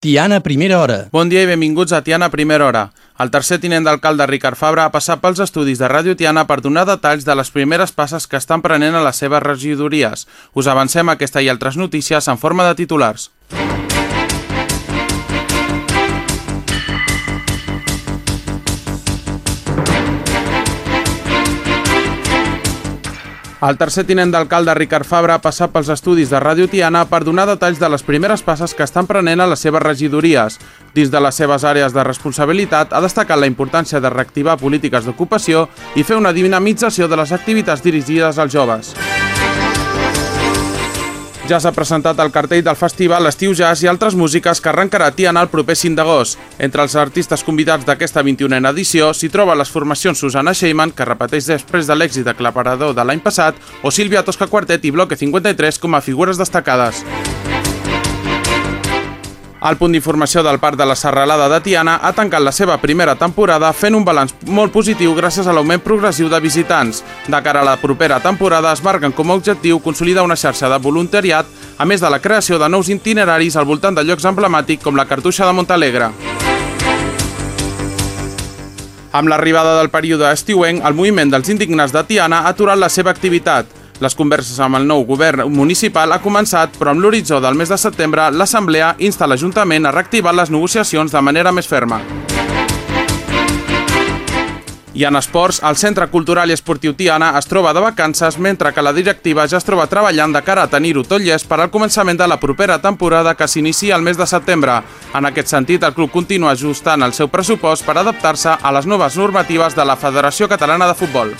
Tiana, primera hora. Bon dia i benvinguts a Tiana Primera Hora. El tercer tinent d'alcalde Ricard Fabra ha passat pels estudis de Ràdio Tiana per donar detalls de les primeres passes que estan prenent a les seves regidories. Us avancem aquesta i altres notícies en forma de titulars. El tercer tinent d'alcalde Ricard Fabra ha passat pels estudis de Ràdio Tiana per donar detalls de les primeres passes que estan prenent a les seves regidories. Dins de les seves àrees de responsabilitat, ha destacat la importància de reactivar polítiques d'ocupació i fer una dinamització de les activitats dirigides als joves. Ja s'ha presentat el cartell del festival Estiu Jazz i altres músiques que arrencarà Tiana el proper 5 d'agost. Entre els artistes convidats d'aquesta 21a edició s'hi troba les formacions Susana Sheyman, que repeteix després de l'èxit aclaparador de l'any passat, o Sílvia Tosca Quartet i Bloque 53 com a figures destacades. El punt d'informació del Parc de la Serralada de Tiana ha tancat la seva primera temporada fent un balanç molt positiu gràcies a l'augment progressiu de visitants. De cara a la propera temporada es marquen com a objectiu consolidar una xarxa de voluntariat, a més de la creació de nous itineraris al voltant de llocs emblemàtics com la Cartuixa de Montalegre. Amb l'arribada del període estiuenc, el moviment dels indignats de Tiana ha aturat la seva activitat. Les converses amb el nou govern municipal ha començat, però amb l'horitzó del mes de setembre, l'Assemblea insta l'Ajuntament a reactivar les negociacions de manera més ferma. I en esports, el Centre Cultural i Esportiu Tiana es troba de vacances, mentre que la directiva ja es troba treballant de cara a tenir-ho tot llest per al començament de la propera temporada que s'inicia el mes de setembre. En aquest sentit, el club continua ajustant el seu pressupost per adaptar-se a les noves normatives de la Federació Catalana de Futbol.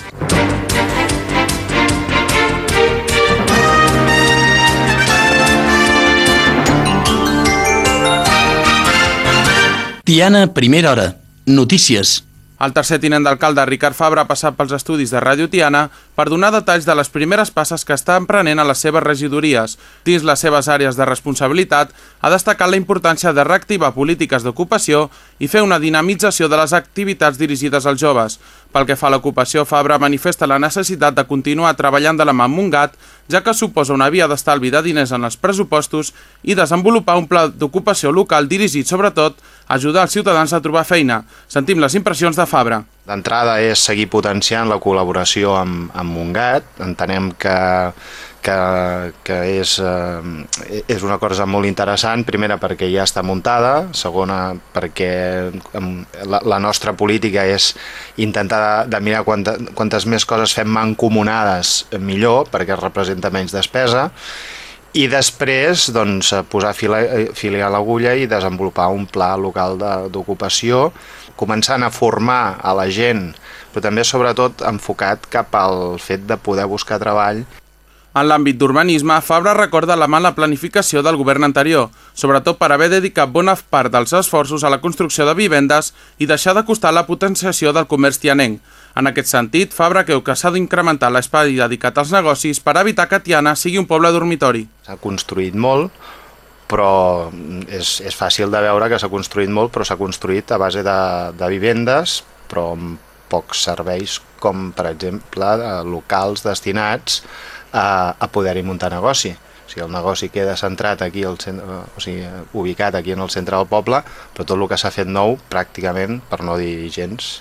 Tiana, primera hora. Notícies. El tercer tinent d'alcalde, Ricard Fabra, ha passat pels estudis de Ràdio Tiana per donar detalls de les primeres passes que estan prenent a les seves regidories. Dins les seves àrees de responsabilitat, ha destacat la importància de reactivar polítiques d'ocupació i fer una dinamització de les activitats dirigides als joves. Pel que fa a l'ocupació, Fabra manifesta la necessitat de continuar treballant de la mà amb Montgat, ja que suposa una via d'estalvi de diners en els pressupostos i desenvolupar un pla d'ocupació local dirigit, sobretot, ajudar els ciutadans a trobar feina. Sentim les impressions de Fabra. D'entrada és seguir potenciant la col·laboració amb, amb Montgat. Entenem que, que, que és, eh, és una cosa molt interessant, primera perquè ja està muntada, segona perquè la, la nostra política és intentar de, de mirar quanta, quantes més coses fem mancomunades millor, perquè representa menys despesa, i després doncs, posar fil, fil a l'agulla i desenvolupar un pla local d'ocupació, començant a formar a la gent, però també sobretot enfocat cap al fet de poder buscar treball en l'àmbit d'urbanisme, Fabra recorda la mala planificació del govern anterior, sobretot per haver dedicat bona part dels esforços a la construcció de vivendes i deixar de costar la potenciació del comerç tianenc. En aquest sentit, Fabra creu que s'ha d'incrementar l'espai dedicat als negocis per evitar que Tiana sigui un poble dormitori. S'ha construït molt, però és, és fàcil de veure que s'ha construït molt, però s'ha construït a base de, de vivendes, però amb pocs serveis com, per exemple, locals destinats a, a poder-hi muntar negoci. O sigui, el negoci queda centrat aquí, al centre, o sigui, ubicat aquí en el centre del poble, però tot el que s'ha fet nou, pràcticament, per no dir gens,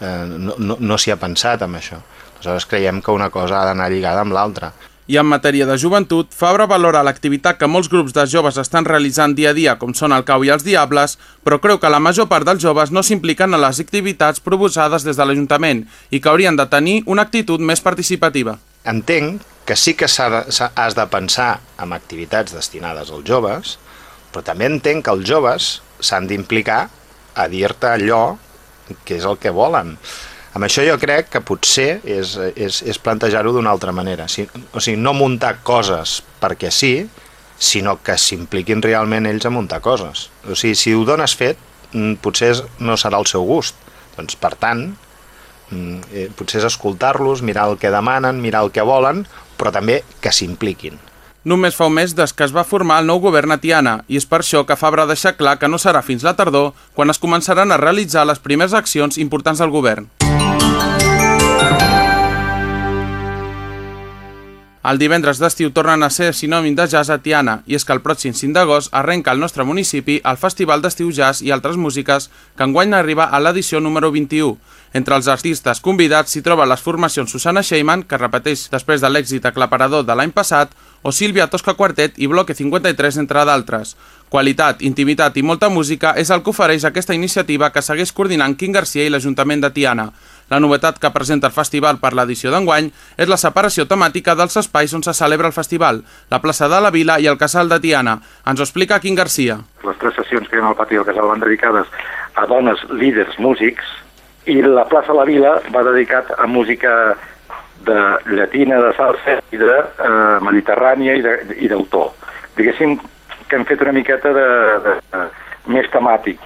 eh, no, no, no s'hi ha pensat amb això. Aleshores creiem que una cosa ha d'anar lligada amb l'altra. I en matèria de joventut, Fabra valora l'activitat que molts grups de joves estan realitzant dia a dia, com són el Cau i els Diables, però creu que la major part dels joves no s'impliquen en les activitats proposades des de l'Ajuntament i que haurien de tenir una actitud més participativa. Entenc que sí que de, has de pensar en activitats destinades als joves, però també entenc que els joves s'han d'implicar a dir-te allò que és el que volen. Amb això jo crec que potser és, és, és plantejar-ho d'una altra manera. Si, o sigui, no muntar coses perquè sí, sinó que s'impliquin realment ells a muntar coses. O sigui, si ho dones fet, mm, potser no serà el seu gust. Doncs, per tant, mm, eh, potser és escoltar-los, mirar el que demanen, mirar el que volen, però també que s'impliquin. Només fa un mes des que es va formar el nou govern a Tiana i és per això que Fabra deixa clar que no serà fins la tardor quan es començaran a realitzar les primeres accions importants del govern. El divendres d'estiu tornen a ser sinònim de jazz a Tiana i és que el pròxim 5 d'agost arrenca al nostre municipi el Festival d'Estiu Jazz i altres músiques que enguany arriba a l'edició número 21. Entre els artistes convidats s'hi troben les formacions Susana Sheyman, que repeteix després de l'èxit aclaparador de l'any passat, o Sílvia Tosca Quartet i Bloque 53, entre d'altres. Qualitat, intimitat i molta música és el que ofereix aquesta iniciativa que segueix coordinant Quim Garcia i l'Ajuntament de Tiana. La novetat que presenta el festival per l'edició d'enguany és la separació temàtica dels espais on se celebra el festival, la plaça de la Vila i el casal de Tiana. Ens ho explica Quim Garcia. Les tres sessions que hi ha al pati del casal van dedicades a dones líders músics i la plaça de la Vila va dedicat a música de llatina, de salsa i de eh, mediterrània i d'autor. Diguéssim que hem fet una miqueta de, de, de més temàtic.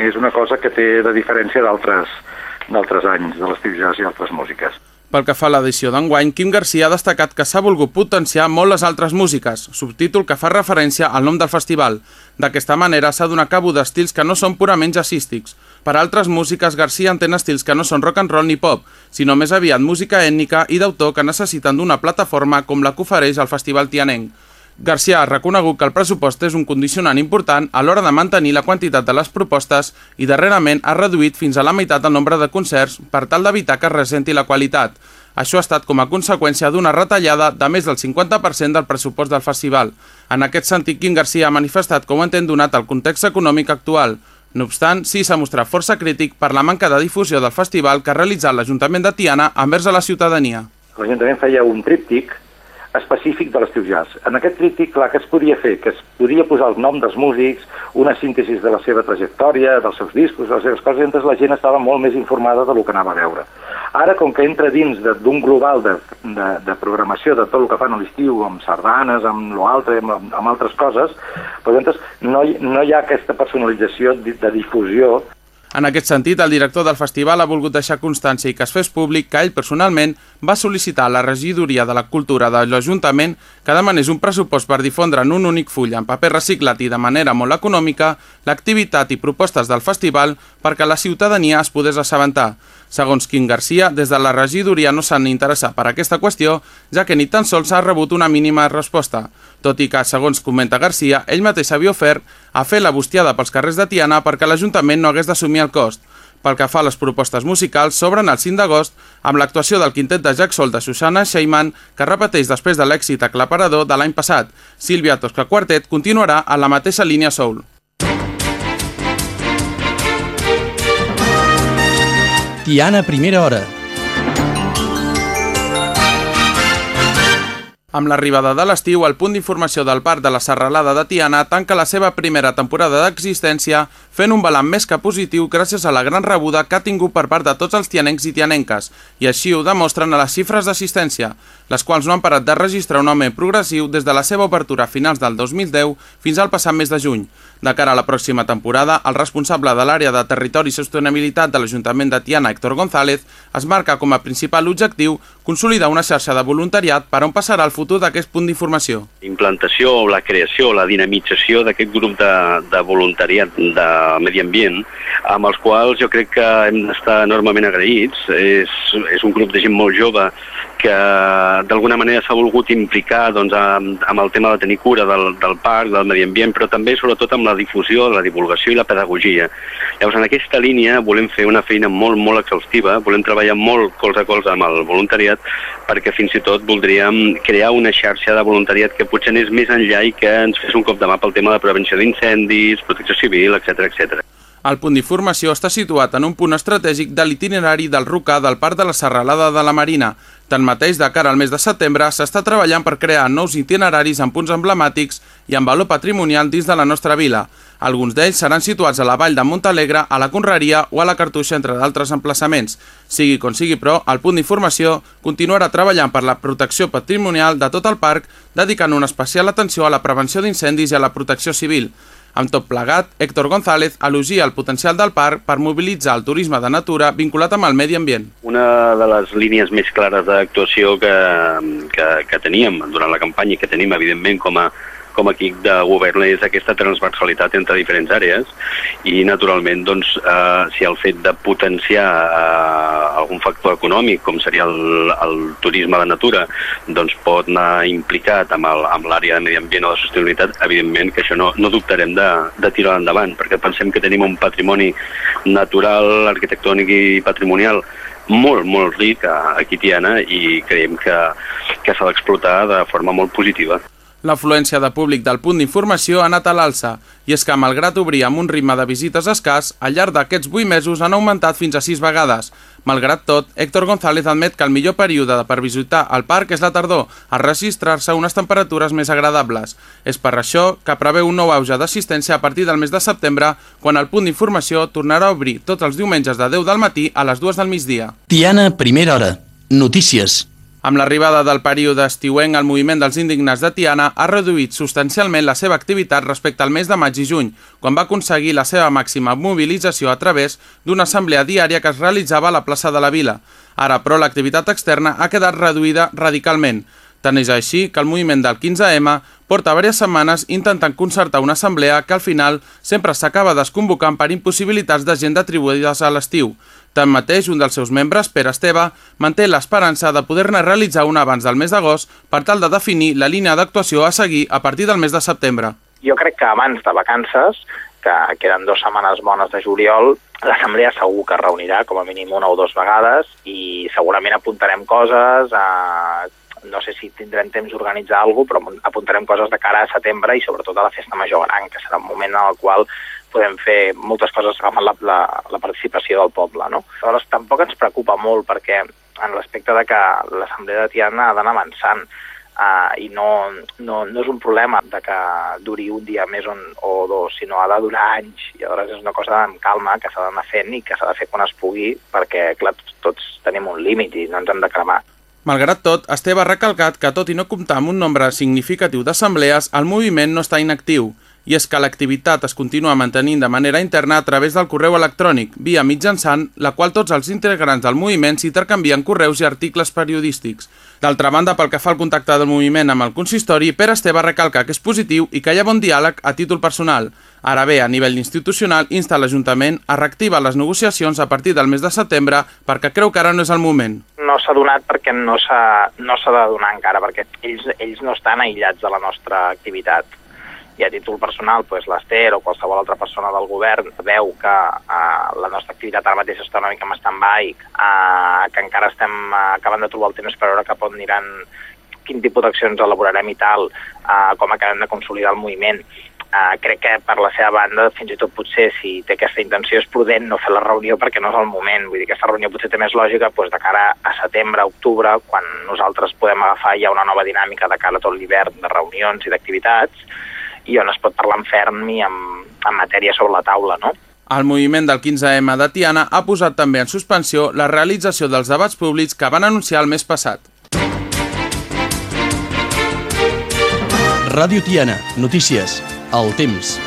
És una cosa que té de diferència d'altres anys de l'estiu jazz i altres músiques. Pel que fa a l'edició d'enguany, Quim Garcia ha destacat que s'ha volgut potenciar molt les altres músiques, subtítol que fa referència al nom del festival. D'aquesta manera s'ha donat cabo d'estils que no són purament jazzístics. Per altres músiques, Garcia entén estils que no són rock and roll ni pop, sinó més aviat música ètnica i d'autor que necessiten d'una plataforma com la que ofereix el Festival Tianenc. Garcia ha reconegut que el pressupost és un condicionant important a l'hora de mantenir la quantitat de les propostes i darrerament ha reduït fins a la meitat el nombre de concerts per tal d'evitar que es resenti la qualitat. Això ha estat com a conseqüència d'una retallada de més del 50% del pressupost del festival. En aquest sentit, Quim Garcia ha manifestat com entén donat el context econòmic actual. No obstant, sí s'ha mostrat força crític per la manca de difusió del festival que ha realitzat l'Ajuntament de Tiana envers a la ciutadania. L'Ajuntament feia un tríptic específic de l'estiu jazz. En aquest crític, clar, que es podia fer? Que es podia posar el nom dels músics, una síntesi de la seva trajectòria, dels seus discos, de les seves coses, entonces la gent estava molt més informada del que anava a veure. Ara, com que entra dins d'un global de, de, de programació de tot el que fan a l'estiu, amb sardanes, amb l'altre, amb, amb altres coses, doncs, no, hi, no hi ha aquesta personalització de, de difusió en aquest sentit, el director del festival ha volgut deixar constància i que es fes públic que ell personalment va sol·licitar a la regidoria de la cultura de l'Ajuntament que demanés un pressupost per difondre en un únic full en paper reciclat i de manera molt econòmica l'activitat i propostes del festival perquè la ciutadania es podés assabentar. Segons Quim Garcia, des de la regidoria no s'han interessat per aquesta qüestió, ja que ni tan sols ha rebut una mínima resposta. Tot i que, segons comenta Garcia, ell mateix havia ofert a fer la bustiada pels carrers de Tiana perquè l'Ajuntament no hagués d'assumir el cost. Pel que fa a les propostes musicals, s'obren el 5 d'agost amb l'actuació del quintet de Jack Sol de Susana Sheyman, que repeteix després de l'èxit aclaparador de l'any passat. Sílvia Tosca Quartet continuarà a la mateixa línia soul. Tiana Primera Hora. Amb l'arribada de l'estiu, el punt d'informació del Parc de la Serralada de Tiana tanca la seva primera temporada d'existència fent un balanç més que positiu gràcies a la gran rebuda que ha tingut per part de tots els tianencs i tianenques, i així ho demostren a les xifres d'assistència, les quals no han parat de registrar un augment progressiu des de la seva obertura a finals del 2010 fins al passat mes de juny. De cara a la pròxima temporada, el responsable de l'àrea de Territori i Sostenibilitat de l'Ajuntament de Tiana, Héctor González, es marca com a principal objectiu consolidar una xarxa de voluntariat per on passarà el futur d'aquest punt d'informació. Implantació, la creació, la dinamització d'aquest grup de, de voluntariat de medi ambient, amb els quals jo crec que hem d'estar enormement agraïts. És, és un grup de gent molt jove que d'alguna manera s'ha volgut implicar doncs, amb, amb el tema de tenir cura del, del parc, del medi ambient, però també sobretot amb la difusió, la divulgació i la pedagogia. Llavors, en aquesta línia volem fer una feina molt, molt exhaustiva, volem treballar molt colze a colze amb el voluntariat, perquè fins i tot voldríem crear una xarxa de voluntariat que potser anés més enllà i que ens fes un cop de mà pel tema de prevenció d'incendis, protecció civil, etc etc. El punt d'informació està situat en un punt estratègic de l'itinerari del Rucà del Parc de la Serralada de la Marina. Tanmateix, de cara al mes de setembre, s'està treballant per crear nous itineraris en punts emblemàtics i amb valor patrimonial dins de la nostra vila. Alguns d'ells seran situats a la vall de Montalegre, a la Conreria o a la Cartuixa, entre d'altres emplaçaments. Sigui com sigui, però, el punt d'informació continuarà treballant per la protecció patrimonial de tot el parc, dedicant una especial atenció a la prevenció d'incendis i a la protecció civil. Amb tot plegat, Héctor González elogia el potencial del parc per mobilitzar el turisme de natura vinculat amb el medi ambient. Una de les línies més clares d'actuació que, que, que teníem durant la campanya i que tenim, evidentment, com a, com a equip de govern és aquesta transversalitat entre diferents àrees i naturalment doncs, eh, si el fet de potenciar eh, algun factor econòmic, com seria el, el turisme de natura, doncs pot anar implicat amb l'àrea de medi ambient o de sostenibilitat, evidentment que això no, no dubtarem de, de tirar endavant, perquè pensem que tenim un patrimoni natural, arquitectònic i patrimonial molt, molt ric a, a Quitiana i creiem que, que s'ha d'explotar de forma molt positiva. L'afluència de públic del punt d'informació ha anat a l'alça, i és que malgrat obrir amb un ritme de visites escàs, al llarg d'aquests 8 mesos han augmentat fins a 6 vegades. Malgrat tot, Héctor González admet que el millor període per visitar el parc és la tardor, a registrar-se unes temperatures més agradables. És per això que preveu un nou auge d'assistència a partir del mes de setembre, quan el punt d'informació tornarà a obrir tots els diumenges de 10 del matí a les 2 del migdia. Tiana, primera hora. Notícies. Amb l'arribada del període estiuenc, el moviment dels indignats de Tiana ha reduït substancialment la seva activitat respecte al mes de maig i juny, quan va aconseguir la seva màxima mobilització a través d'una assemblea diària que es realitzava a la plaça de la Vila. Ara, però, l'activitat externa ha quedat reduïda radicalment. Tant és així que el moviment del 15M porta diverses setmanes intentant concertar una assemblea que al final sempre s'acaba desconvocant per impossibilitats de gent atribuïdes a l'estiu. Tanmateix, un dels seus membres, Pere Esteve, manté l'esperança de poder-ne realitzar una abans del mes d'agost per tal de definir la línia d'actuació a seguir a partir del mes de setembre. Jo crec que abans de vacances, que queden dues setmanes bones de juliol, l'assemblea segur que es reunirà com a mínim una o dues vegades i segurament apuntarem coses, eh, no sé si tindrem temps d'organitzar alguna cosa, però apuntarem coses de cara a setembre i sobretot a la festa major gran, que serà un moment en el qual podem fer moltes coses agafant la, la, la participació del poble. No? Aleshores, tampoc ens preocupa molt perquè en l'aspecte de que l'Assemblea de Tiana ha d'anar avançant uh, i no, no, no és un problema de que duri un dia més on, o dos, sinó ha de durar anys i aleshores és una cosa amb calma que s'ha d'anar fent i que s'ha de fer quan es pugui perquè, clar, tots tenim un límit i no ens hem de cremar. Malgrat tot, Esteve ha recalcat que tot i no comptar amb un nombre significatiu d'assemblees, el moviment no està inactiu i és que l'activitat es continua mantenint de manera interna a través del correu electrònic, via mitjançant la qual tots els integrants del moviment s'intercanvien correus i articles periodístics. D'altra banda, pel que fa al contacte del moviment amb el consistori, Pere Esteve recalca que és positiu i que hi ha bon diàleg a títol personal. Ara bé, a nivell institucional, insta l'Ajuntament a reactivar les negociacions a partir del mes de setembre perquè creu que ara no és el moment. No s'ha donat perquè no s'ha no de donar encara, perquè ells, ells no estan aïllats de la nostra activitat i a títol personal doncs, l'Ester o qualsevol altra persona del govern veu que eh, la nostra activitat ara mateix està una mica en stand-by, eh, que encara estem eh, acabant de trobar el temps per veure cap on aniran, quin tipus d'accions elaborarem i tal, eh, com acabem de consolidar el moviment. Uh, crec que per la seva banda, fins i tot potser si té aquesta intenció és prudent no fer la reunió perquè no és el moment. Vull dir, aquesta reunió potser té més lògica doncs, de cara a setembre, octubre, quan nosaltres podem agafar ja una nova dinàmica de cara a tot l'hivern de reunions i d'activitats, i on es pot parlar en ferm i amb, amb matèria sobre la taula, no? El moviment del 15M de Tiana ha posat també en suspensió la realització dels debats públics que van anunciar el mes passat. Ràdio Tiana, notícies, el temps.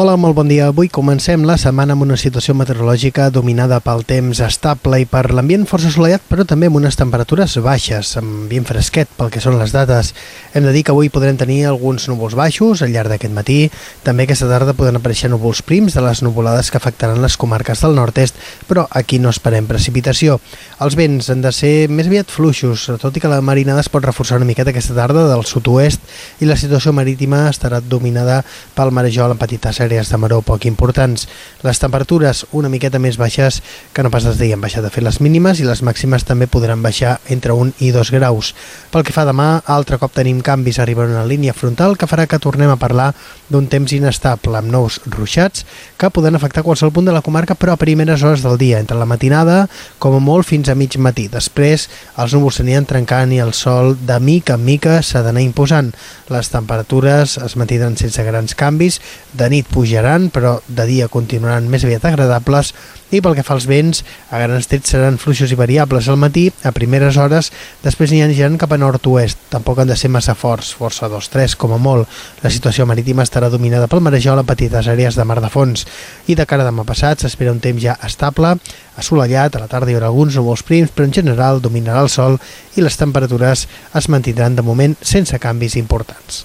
Hola, molt bon dia. Avui comencem la setmana amb una situació meteorològica dominada pel temps estable i per l'ambient força assolellat, però també amb unes temperatures baixes, amb ambient fresquet pel que són les dates. Hem de dir que avui podrem tenir alguns núvols baixos al llarg d'aquest matí. També aquesta tarda poden aparèixer núvols prims de les nuvolades que afectaran les comarques del nord-est, però aquí no esperem precipitació. Els vents han de ser més aviat fluixos, tot i que la marinada es pot reforçar una miqueta aquesta tarda del sud-oest i la situació marítima estarà dominada pel marejol en petites àrees àrees de maró poc importants. Les temperatures una miqueta més baixes que no pas les deien baixar de fer les mínimes i les màximes també podran baixar entre 1 i 2 graus. Pel que fa demà, altre cop tenim canvis, arriba una línia frontal que farà que tornem a parlar d'un temps inestable amb nous ruixats que poden afectar qualsevol punt de la comarca però a primeres hores del dia, entre la matinada com a molt fins a mig matí. Després els núvols s'anien trencant i el sol de mica en mica s'ha d'anar imposant. Les temperatures es mantindran sense grans canvis, de nit pujaran, però de dia continuaran més aviat agradables i pel que fa als vents, a grans trets seran fluixos i variables al matí, a primeres hores, després n'hi aniran cap a nord-oest, tampoc han de ser massa forts, força 2-3 com a molt. La situació marítima estarà dominada pel marejol a petites àrees de mar de fons i de cara a demà passat s'espera un temps ja estable, assolellat, a la tarda hi haurà alguns núvols prims, però en general dominarà el sol i les temperatures es mantindran de moment sense canvis importants.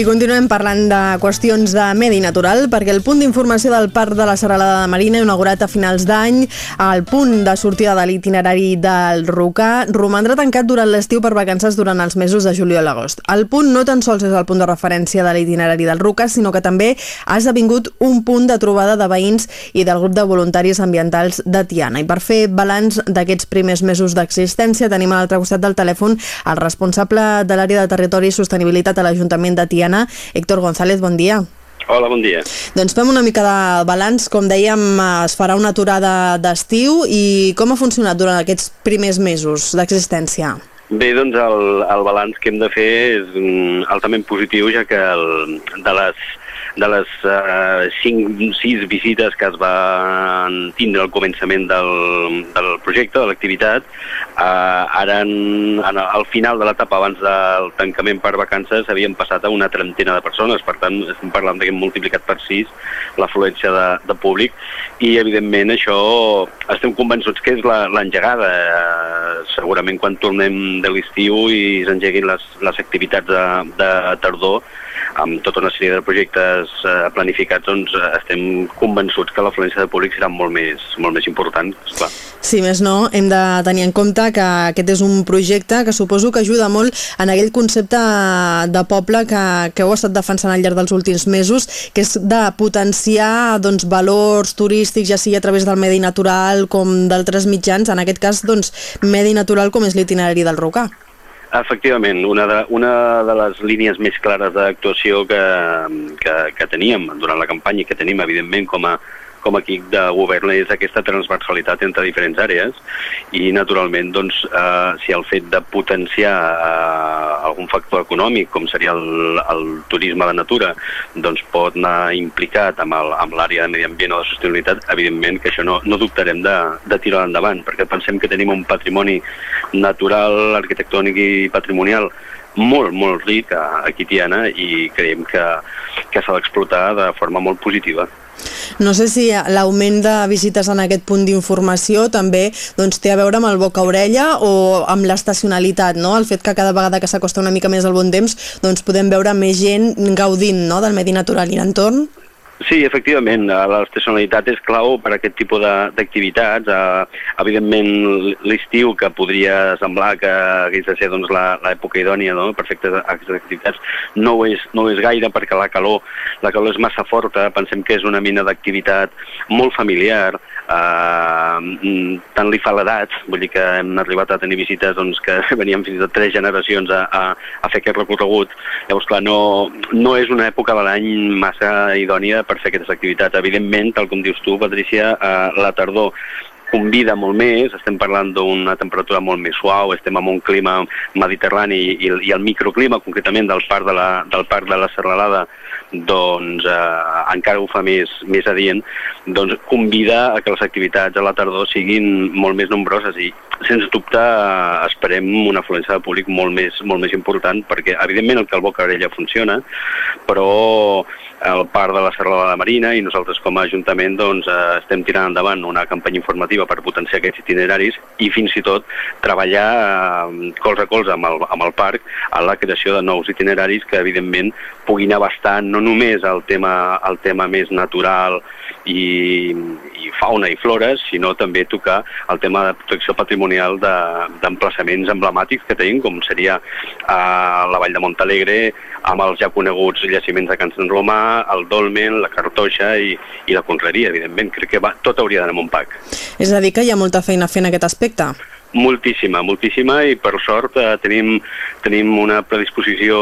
I continuem parlant de qüestions de medi natural perquè el punt d'informació del Parc de la Serralada de Marina inaugurat a finals d'any al punt de sortida de l'itinerari del Rocà romandrà tancat durant l'estiu per vacances durant els mesos de juliol i agost. El punt no tan sols és el punt de referència de l'itinerari del Rocà, sinó que també ha esdevingut un punt de trobada de veïns i del grup de voluntaris ambientals de Tiana. I per fer balanç d'aquests primers mesos d'existència tenim a l'altre costat del telèfon el responsable de l'àrea de territori i sostenibilitat a l'Ajuntament de Tiana Tiana. Héctor González, bon dia. Hola, bon dia. Doncs fem una mica de balanç. Com dèiem, es farà una aturada d'estiu i com ha funcionat durant aquests primers mesos d'existència? Bé, doncs el, el balanç que hem de fer és mm, altament positiu, ja que el, de les de les uh, 5 6 visites que es van tindre al començament del, del projecte, de l'activitat, uh, ara en, en, al final de l'etapa abans del tancament per vacances havien passat a una trentena de persones, per tant estem parlant que hem multiplicat per 6 l'afluència de, de públic i evidentment això estem convençuts que és l'engegada. Uh, segurament quan tornem de l'estiu i s'engeguin les, les activitats de, de tardor amb tota una sèrie de projectes eh, planificats, doncs eh, estem convençuts que l'afluència de públic serà molt més, molt més important, esclar. Sí, més no, hem de tenir en compte que aquest és un projecte que suposo que ajuda molt en aquell concepte de poble que, que heu estat defensant al llarg dels últims mesos, que és de potenciar doncs, valors turístics, ja sigui a través del medi natural com d'altres mitjans, en aquest cas doncs, medi natural com és l'itinerari del Rocà. Efectivament, una de, una de les línies més clares d'actuació que, que, que teníem durant la campanya i que tenim, evidentment, com a, com a equip de govern és aquesta transversalitat entre diferents àrees i naturalment doncs, eh, si el fet de potenciar eh, algun factor econòmic com seria el, el turisme de natura doncs pot anar implicat amb l'àrea de medi ambient o de sostenibilitat evidentment que això no, no dubtarem de, de tirar endavant perquè pensem que tenim un patrimoni natural, arquitectònic i patrimonial molt, molt ric a, a Quitiana i creiem que, que s'ha d'explotar de forma molt positiva. No sé si l'augment de visites en aquest punt d'informació també doncs, té a veure amb el boca-orella o amb l'estacionalitat, no? el fet que cada vegada que s'acosta una mica més al bon temps doncs, podem veure més gent gaudint no? del medi natural i l'entorn. Sí, efectivament, eh, l'estacionalitat és clau per a aquest tipus d'activitats. Uh, evidentment, l'estiu, que podria semblar que hagués de ser doncs, l'època idònia no? per fer aquestes activitats, no ho, és, no ho és gaire perquè la calor, la calor és massa forta, pensem que és una mina d'activitat molt familiar, uh, tant li fa l'edat, vull dir que hem arribat a tenir visites doncs, que venien fins a tres generacions a, a, a fer aquest recorregut. Llavors, clar, no, no és una època de l'any massa idònia per fer aquestes activitats. Evidentment, tal com dius tu, Patricia, eh, la tardor convida molt més, estem parlant d'una temperatura molt més suau, estem en un clima mediterrani i, i el microclima concretament del parc de la, del parc de la Serralada doncs eh, encara ho fa més, més adient, doncs convida a que les activitats a la tardor siguin molt més nombroses i sens dubte eh, esperem una afluència de públic molt més, molt més important perquè evidentment el Boca Arella funciona, però el parc de la Serralada Marina i nosaltres com a Ajuntament doncs, eh, estem tirant endavant una campanya informativa per potenciar aquests itineraris i fins i tot treballar eh, colze a colze amb el, amb el parc a la creació de nous itineraris que evidentment puguin abastar no només el tema, el tema més natural i, i fauna i flores, sinó també tocar el tema de protecció patrimonial d'emplaçaments de, emblemàtics que tenim, com seria eh, la Vall de Montalegre, amb els ja coneguts llaciments de Can Sant Romà, el Dolmen, la Cartoixa i, i la Conreria, evidentment. Crec que va, tot hauria d'anar en un pack. És a dir, que hi ha molta feina fent aquest aspecte? Moltíssima, moltíssima i per sort eh, tenim, tenim una predisposició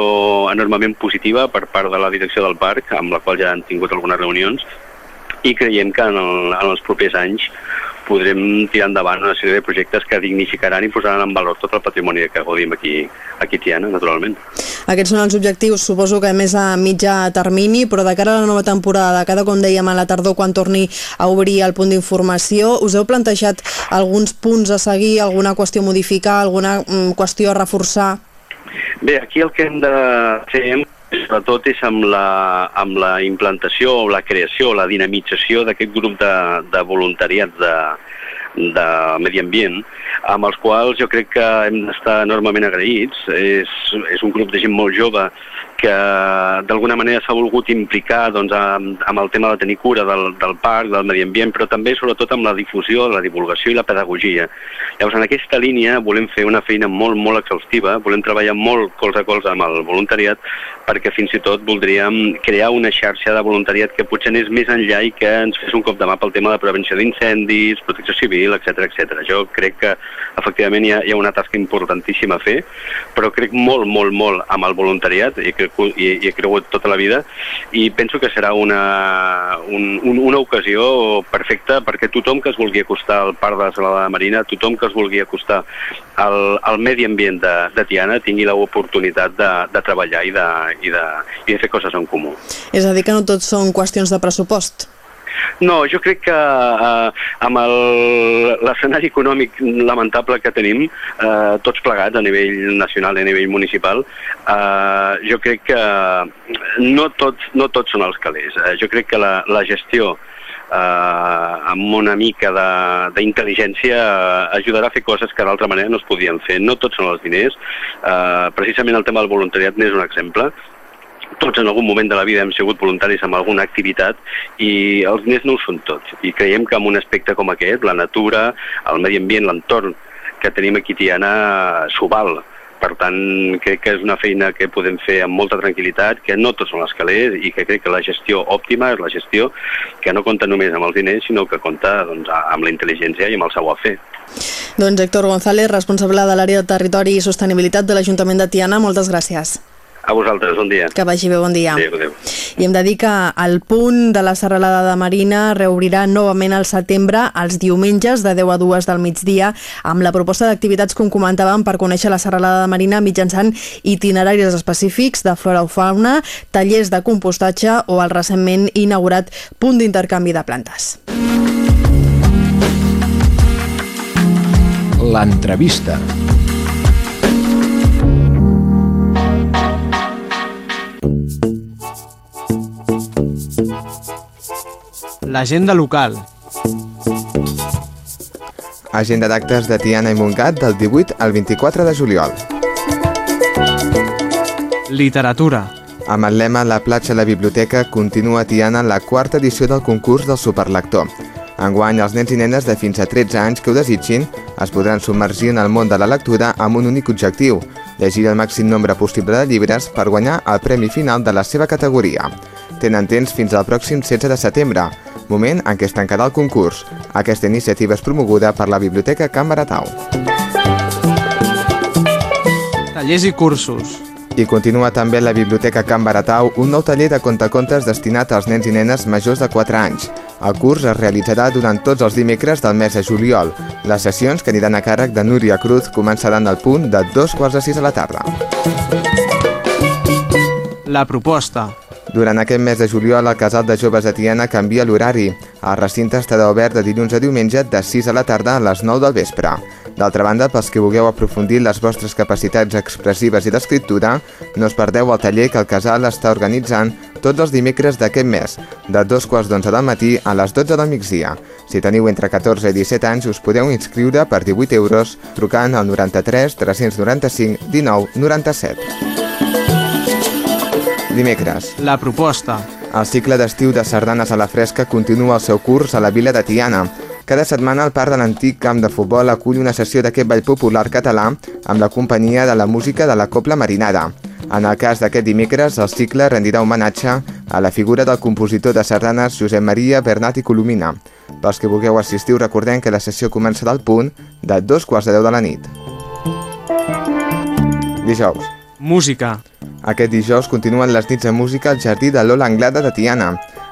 enormement positiva per part de la direcció del parc, amb la qual ja han tingut algunes reunions i creiem que en, el, en els propers anys podrem tirar endavant una sèrie de projectes que dignificaran i posaran en valor tot el patrimoni que gaudim aquí, aquí a Tiana, naturalment. Aquests són els objectius, suposo que més a mitjà termini, però de cara a la nova temporada, de cada, com dèiem, a la tardor, quan torni a obrir el punt d'informació, us heu plantejat alguns punts a seguir, alguna qüestió a modificar, alguna mm, qüestió a reforçar? Bé, aquí el que hem de fer sobretot és amb la, amb la implantació la creació, la dinamització d'aquest grup de, de voluntariats de, de medi ambient, amb els quals jo crec que hem d'estar enormement agraïts. És, és un grup de gent molt jove que d'alguna manera s'ha volgut implicar doncs, amb, amb el tema de tenir cura del, del parc, del medi ambient, però també sobretot amb la difusió, la divulgació i la pedagogia. Llavors, en aquesta línia volem fer una feina molt, molt exhaustiva, volem treballar molt colze a colze amb el voluntariat, perquè fins i tot voldríem crear una xarxa de voluntariat que potser anés més enllà i que ens fes un cop de mà pel tema de prevenció d'incendis, protecció civil, etc etc. Jo crec que efectivament hi ha, hi ha una tasca importantíssima a fer, però crec molt, molt, molt amb el voluntariat i hi, hi he cregut tota la vida i penso que serà una, un, un, una ocasió perfecta perquè tothom que es vulgui acostar al parc de la Salada Marina, tothom que es vulgui acostar al, al medi ambient de, de Tiana tingui l'oportunitat de, de treballar i de, i, de, i de fer coses en comú. És a dir, que no tot són qüestions de pressupost? No, jo crec que eh, amb l'escenari econòmic lamentable que tenim, eh, tots plegats a nivell nacional i a nivell municipal, eh, jo crec que no tots, no tots són els calés. Eh, jo crec que la, la gestió eh, amb una mica d'intel·ligència eh, ajudarà a fer coses que d'altra manera no es podien fer. No tots són els diners. Eh, precisament el tema del voluntariat n'és un exemple tots en algun moment de la vida hem sigut voluntaris amb alguna activitat i els diners no ho són tots. I creiem que amb un aspecte com aquest, la natura, el medi ambient, l'entorn que tenim aquí a Tiana, s'ho val. Per tant, crec que és una feina que podem fer amb molta tranquil·litat, que no tots són els calés i que crec que la gestió òptima és la gestió que no compta només amb els diners, sinó que compta doncs, amb la intel·ligència i amb el saber fer. Doncs Héctor González, responsable de l'àrea de territori i sostenibilitat de l'Ajuntament de Tiana, moltes gràcies. A vosaltres, bon dia. Que vagi bé, bon dia. Adéu, adéu. I hem de dir que el punt de la serralada de Marina reobrirà novament al setembre els diumenges de 10 a 2 del migdia amb la proposta d'activitats com comentàvem per conèixer la serralada de Marina mitjançant itineraris específics de flora o fauna, tallers de compostatge o el recentment inaugurat punt d'intercanvi de plantes. L'entrevista. L'agenda local. Agenda d'actes de Tiana i Montgat del 18 al 24 de juliol. Literatura. Amb el lema La platja a la biblioteca continua Tiana la quarta edició del concurs del superlector. Enguany, els nens i nenes de fins a 13 anys que ho desitgin es podran submergir en el món de la lectura amb un únic objectiu, llegir el màxim nombre possible de llibres per guanyar el premi final de la seva categoria. Tenen temps fins al pròxim 16 de setembre, moment en què es tancarà el concurs. Aquesta iniciativa és promoguda per la Biblioteca Can Baratau. Tallers i cursos. I continua també la Biblioteca Can Baratau un nou taller de contacontes destinat als nens i nenes majors de 4 anys. El curs es realitzarà durant tots els dimecres del mes de juliol. Les sessions, que aniran a càrrec de Núria Cruz, començaran al punt de dos quarts de sis a la tarda. La proposta. Durant aquest mes de juliol, el Casal de Joves de Tiana canvia l'horari. El recinte estarà obert de dilluns a diumenge de 6 a la tarda a les 9 del vespre. D'altra banda, pels que vulgueu aprofundir les vostres capacitats expressives i d'escriptura, no us perdeu el taller que el Casal està organitzant tots els dimecres d'aquest mes, de dos quarts d'onze del matí a les 12 del migdia. Si teniu entre 14 i 17 anys, us podeu inscriure per 18 euros trucant al 93 395 19 97. Dimecres. La proposta. El cicle d'estiu de sardanes a la fresca continua el seu curs a la vila de Tiana. Cada setmana el parc de l'antic camp de futbol acull una sessió d'aquest ball popular català amb la companyia de la música de la Copla Marinada. En el cas d'aquest dimecres, el cicle rendirà homenatge a la figura del compositor de sardanes Josep Maria Bernat i Colomina. Pels que vulgueu assistir, recordem que la sessió començarà al punt de dos quarts de deu de la nit. Dijous. Música. Aquest dijous continuen les nits de música al Jardí de l'Ola Anglada de Tiana.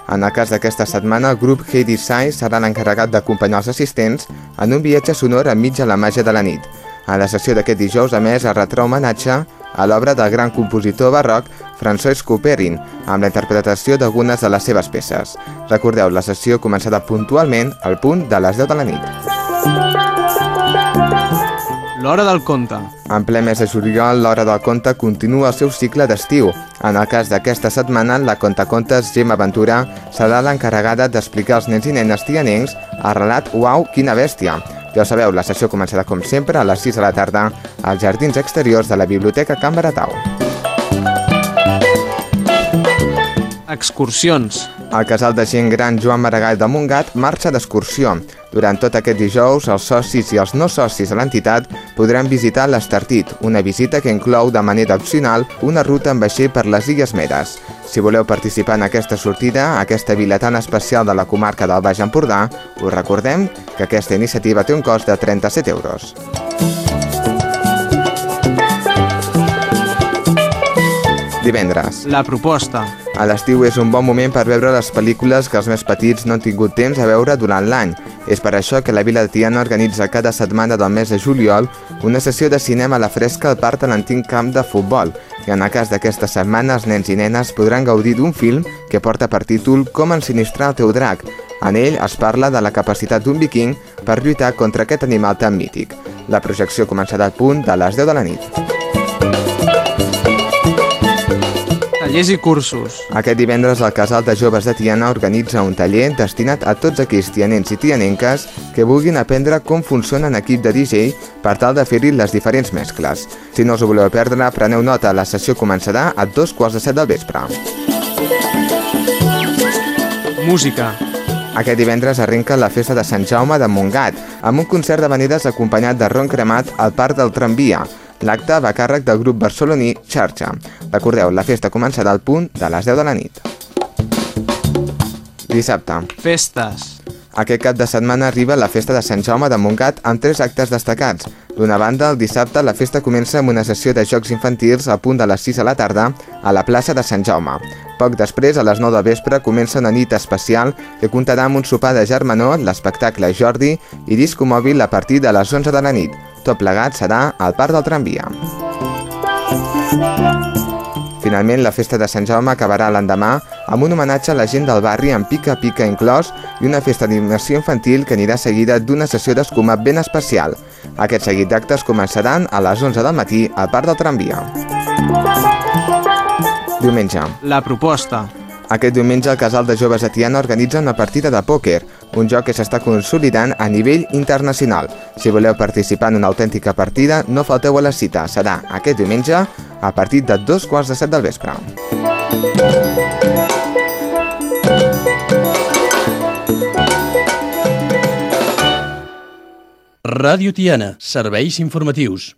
En el cas d'aquesta setmana, el grup Heidi Sai serà l'encarregat d'acompanyar els assistents en un viatge sonor enmig de la màgia de la nit. A la sessió d'aquest dijous, a més, es retrà homenatge a l'obra del gran compositor barroc François Couperin, amb la interpretació d'algunes de les seves peces. Recordeu, la sessió començarà puntualment al punt de les 10 de la nit. L'hora del conte. En ple mes de juliol, l'Hora del Conte continua el seu cicle d'estiu. En el cas d'aquesta setmana, la contacontes Gemma Ventura serà l'encarregada d'explicar als nens i nenes tianencs el relat Uau, quina bèstia! Ja sabeu, la sessió començarà com sempre a les 6 de la tarda als jardins exteriors de la Biblioteca Can Baratau. Excursions. El casal de gent gran Joan Maragall de Montgat marxa d'excursió. Durant tot aquest dijous, els socis i els no socis de l'entitat podran visitar l'Estartit, una visita que inclou de manera opcional una ruta en vaixell per les Illes Medes. Si voleu participar en aquesta sortida, aquesta vila tan especial de la comarca del Baix Empordà, us recordem que aquesta iniciativa té un cost de 37 euros. Divendres. La proposta. A l'estiu és un bon moment per veure les pel·lícules que els més petits no han tingut temps a veure durant l'any. És per això que la Vila de Tiana organitza cada setmana del mes de juliol una sessió de cinema a la fresca al parc de l'antic camp de futbol. I en el cas d'aquesta setmana, els nens i nenes podran gaudir d'un film que porta per títol Com ensinistrar el teu drac. En ell es parla de la capacitat d'un viking per lluitar contra aquest animal tan mític. La projecció començarà al punt de les 10 de la nit. Tallers i cursos. Aquest divendres el Casal de Joves de Tiana organitza un taller destinat a tots aquells tianencs i tianenques que vulguin aprendre com funciona un equip de DJ per tal de fer-hi les diferents mescles. Si no us ho voleu perdre, preneu nota, la sessió començarà a dos quarts de set del vespre. Música. Aquest divendres arrenca la festa de Sant Jaume de Montgat, amb un concert de venides acompanyat de ron cremat al Parc del Tramvia. L'acte va a càrrec del grup barceloní Xarxa. Recordeu, la festa començarà al punt de les 10 de la nit. Dissabte. Festes. Aquest cap de setmana arriba la festa de Sant Jaume de Montgat amb tres actes destacats. D'una banda, el dissabte la festa comença amb una sessió de jocs infantils a punt de les 6 de la tarda a la plaça de Sant Jaume. Poc després, a les 9 del vespre, comença una nit especial que comptarà amb un sopar de germanor, l'espectacle Jordi i disco mòbil a partir de les 11 de la nit. Tot plegat serà al Parc del Tramvia. Finalment, la festa de Sant Jaume acabarà l'endemà amb un homenatge a la gent del barri amb pica-pica inclòs i una festa d'animació infantil que anirà seguida d'una sessió d'escuma ben especial. Aquest seguit d'actes començaran a les 11 del matí al Parc del Tramvia. Diumenge. La proposta. Aquest diumenge el Casal de Joves de Tiana organitza una partida de pòquer, un joc que s'està consolidant a nivell internacional. Si voleu participar en una autèntica partida, no falteu a la cita. Serà aquest diumenge a partir de dos quarts de set del vespre. Ràdio Tiana, serveis informatius.